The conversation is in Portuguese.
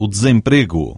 o desemprego.